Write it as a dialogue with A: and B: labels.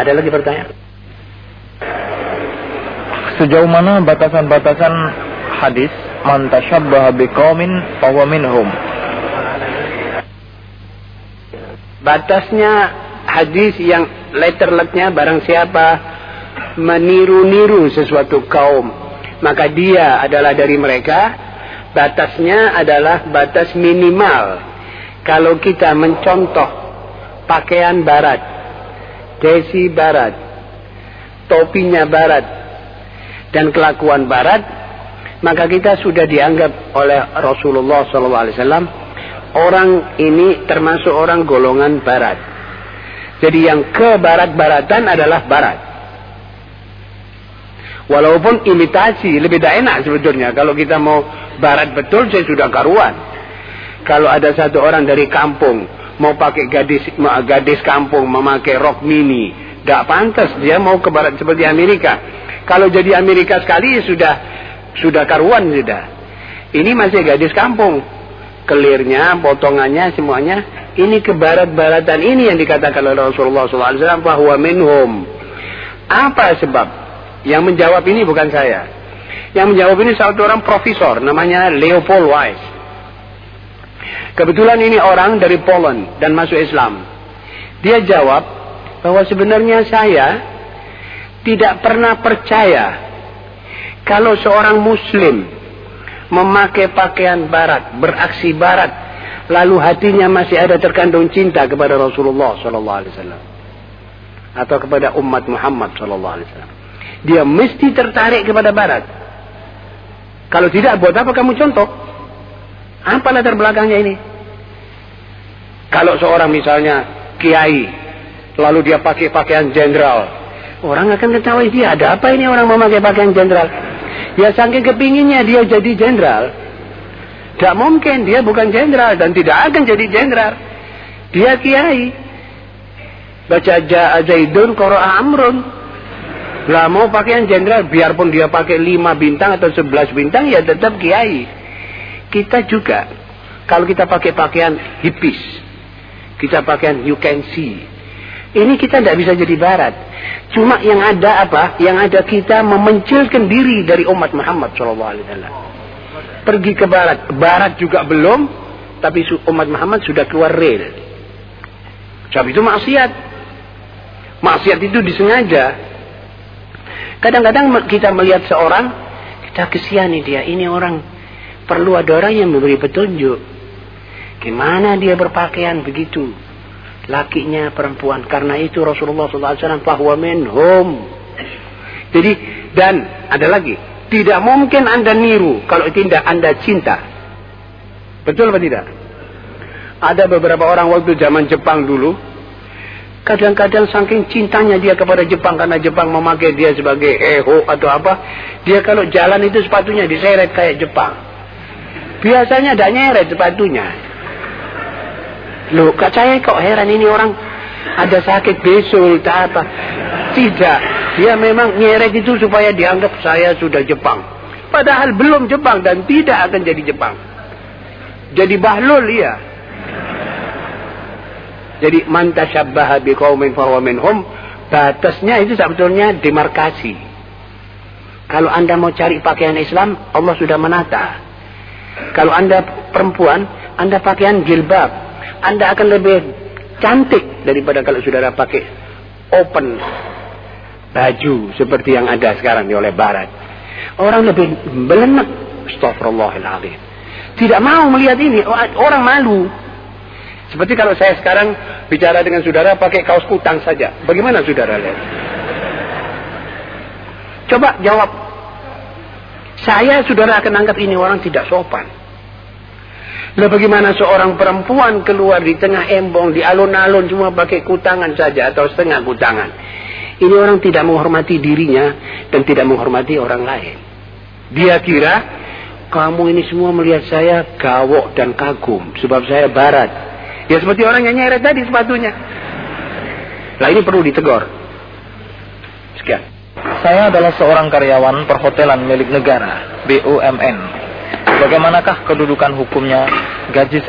A: Ada lagi pertanyaan?
B: Sejauh mana batasan-batasan hadis man tashabbaha biqaumin fahuwa minhum?
A: Batasnya hadis yang letterletnya barang siapa meniru-niru sesuatu kaum maka dia adalah dari mereka batasnya adalah batas minimal kalau kita mencontoh pakaian barat desi barat topinya barat dan kelakuan barat maka kita sudah dianggap oleh Rasulullah SAW orang ini termasuk orang golongan barat jadi yang ke barat-baratan adalah barat. Walaupun imitasi lebih dah enak sebetulnya. Kalau kita mau barat betul saya sudah karuan. Kalau ada satu orang dari kampung mau pakai gadis gadis kampung memakai rok mini, tidak pantas dia mau ke barat seperti Amerika. Kalau jadi Amerika sekali sudah sudah karuan sudah. Ini masih gadis kampung. Kelirnya, potongannya semuanya ini kebarat-baratan ini yang dikatakan oleh Rasulullah SAW bahwa minhum. Apa sebab? Yang menjawab ini bukan saya. Yang menjawab ini satu orang profesor namanya Leopold Weiss. Kebetulan ini orang dari Poland dan masuk Islam. Dia jawab bahwa sebenarnya saya tidak pernah percaya kalau seorang muslim memakai pakaian barat, beraksi barat, lalu hatinya masih ada terkandung cinta kepada Rasulullah sallallahu alaihi wasallam atau kepada umat Muhammad sallallahu alaihi wasallam. Dia mesti tertarik kepada barat. Kalau tidak buat apa kamu contoh? Apa latar belakangnya ini? Kalau seorang misalnya kiai lalu dia pakai pakaian jenderal, orang akan ketahui dia ada apa ini orang memakai pakaian jenderal? Ya saking kepinginnya dia jadi jenderal, tidak mungkin, dia bukan jenderal dan tidak akan jadi jenderal. Dia kiai. Baca Ja'a Zaidun Qara'a Amrun. Lah mau pakaian jenderal, biarpun dia pakai lima bintang atau sebelas bintang, ya tetap kiai. Kita juga, kalau kita pakai pakaian hipis, kita pakaian you can see. Ini kita tidak bisa jadi barat. Cuma yang ada apa? Yang ada kita memencilkan diri dari umat Muhammad SAW pergi ke barat. Barat juga belum, tapi umat Muhammad sudah keluar rel. Sebab itu maksiat. Maksiat itu disengaja. Kadang-kadang kita melihat seorang, kita kesihani dia. Ini orang perlu ada orang yang memberi petunjuk. Gimana dia berpakaian begitu? Lakinya perempuan. Karena itu Rasulullah SAW bahwa minhum. Jadi dan ada lagi tidak mungkin Anda niru kalau tidak Anda cinta. Betul atau tidak? Ada beberapa orang waktu zaman Jepang dulu. Kadang-kadang saking cintanya dia kepada Jepang. Karena Jepang memakai dia sebagai eho atau apa. Dia kalau jalan itu sepatunya diseret kayak Jepang. Biasanya ada nyeret sepatunya. Loh, kak saya kok heran ini orang ada sakit besul, tak apa. Tidak. Dia memang nyeret itu supaya dianggap saya sudah Jepang. Padahal belum Jepang dan tidak akan jadi Jepang. Jadi bahlul ya. Jadi man tasyabbaha biqaumin fahuwa minhum. Batasnya itu sebetulnya demarkasi. Kalau Anda mau cari pakaian Islam, Allah sudah menata. Kalau Anda perempuan, Anda pakaian jilbab. Anda akan lebih cantik daripada kalau saudara pakai open baju seperti yang ada sekarang di oleh barat. Orang lebih belenak. Astagfirullahaladzim. Tidak mau melihat ini. Orang malu. Seperti kalau saya sekarang bicara dengan saudara pakai kaos kutang saja. Bagaimana saudara lihat? Coba jawab. Saya saudara akan anggap ini orang tidak sopan. Lah bagaimana seorang perempuan keluar di tengah embong, di alun-alun cuma pakai kutangan saja atau setengah kutangan. Ini orang tidak menghormati dirinya dan tidak menghormati orang lain. Dia kira kamu ini semua melihat saya gawok dan kagum sebab saya barat. Ya seperti orang yang nyeret tadi sepatunya. Nah ini perlu ditegur. Sekian.
B: Saya adalah seorang karyawan perhotelan milik negara, BUMN. Bagaimanakah kedudukan hukumnya gaji saya